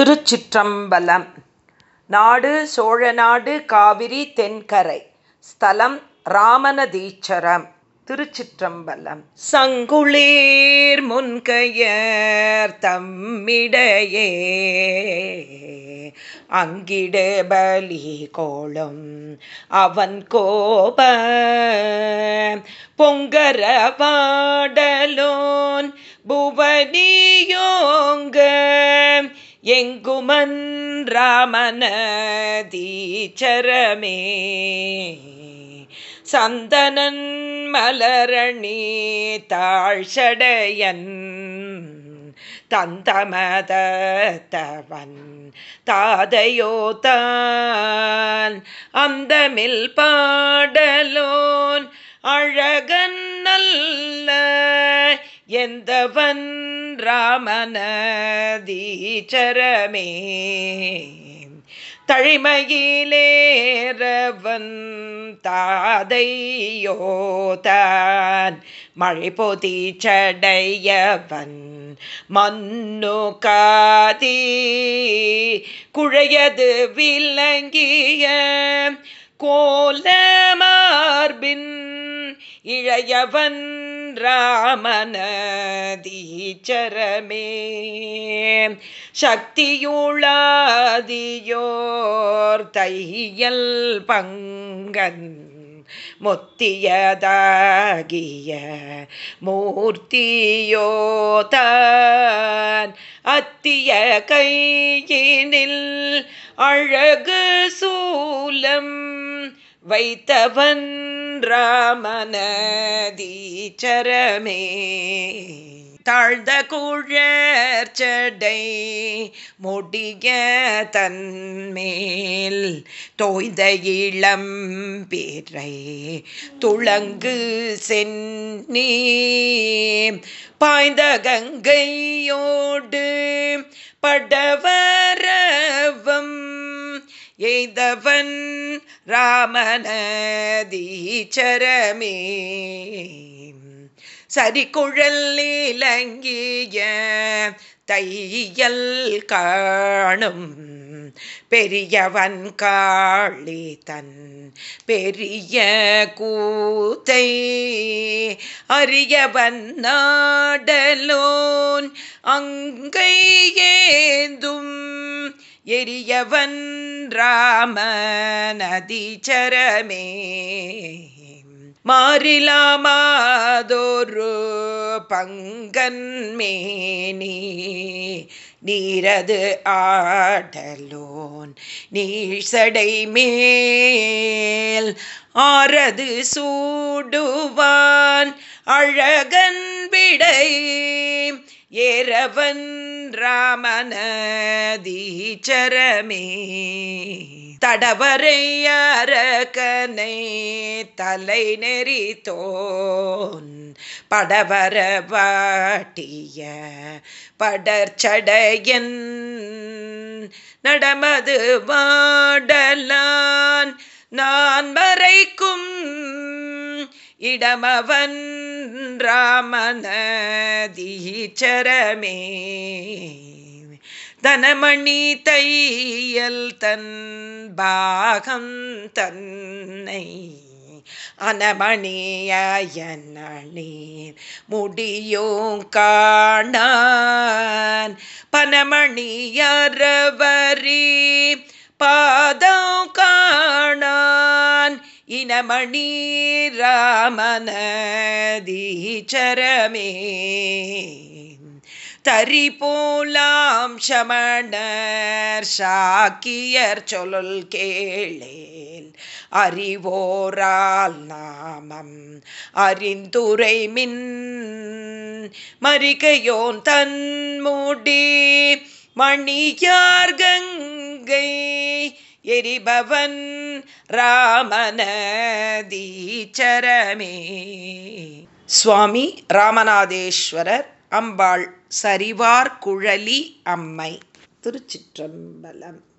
திருச்சிற்றம்பலம். நாடு சோழநாடு காவிரி தென்கரை. ஸ்தலம் ராமநதீச்சரம் திருச்சிற்றம்பலம். சங்குளீர் முன்கையர் தம்மிடையே. அங்கிட பலி கோளும் அவன் கோப. பொங்கர பாடலோன் புவனியோ எங்குமன் ராமனதீச்சரமே சந்தனன் மலரணி தாழ்சடையன் தந்தமதவன் தாதையோதான் அந்தமில் பாடலோன் அழகன் நல்ல எந்தவன் ராமனதீச்சரமே தழிமையிலேறவன் தாதையோதான். மழை பொதிச்சடையவன் மன்னு காதி குழையது விளங்கிய கோலமார்பின் இழையவன் ராமனதீச்சரமே சக்தியுளாதியோர் தையல் பங்கன் முத்தியதாகிய மூர்த்தியோதான். அத்திய கையினில் அழகு சூலம் வைத்தவன் ராமனதீச்சரமே தாழ்ந்த குழற்சடை முடிய தன்மேல் தோய்ந்த இளம் பேரை துளங்கு சென்னி பாய்ந்த கங்கையோடு படவரவம் எய்தவன் ராமனதீச்சரமே சரிக்குழல் இலங்கிய தையல் காணும் பெரியவன் காளி தன் பெரிய கூத்தை. அரியவன் நாடலோன் அங்கையேந்தும் எரியவன் ராமநதிச்சரமே மாறிலாமாதொரு பங்கன் மேனி. நீரது ஆடலோன் நீசடை மேல். ஆரது சூடுவான் அழகன் விடை. ஏறவன் ராமநதீச்சரமே. தடவரை அரக்கனை தலை நெறித்தோன். படவர வாட்டிய படர்ச்சடையன் நடமது வாடலான். நான் மறைக்கும் இடமவன். ராமநதீச்சரமே. தனமணி தையல் தன் பாகம் தன்னை அனமணியனீர் முடியும் காணான். பனமணியரவரி பாதம் மணி இனமணி ராமநதீச்சரமே தரி போலாம் சமணர் சாக்கியர் சொல் கேளேல் அறிவோரால் நாமம் அறிந்துரை மின் மறிகையோன் தன்முடி மணியார் கங்கை எரிபவன் ராமனதீச்சரமே சுவாமி ராமநாதேஸ்வரர் அம்பாள் சரிவார் குழலி அம்மை. திருச்சிற்றம்பலம்.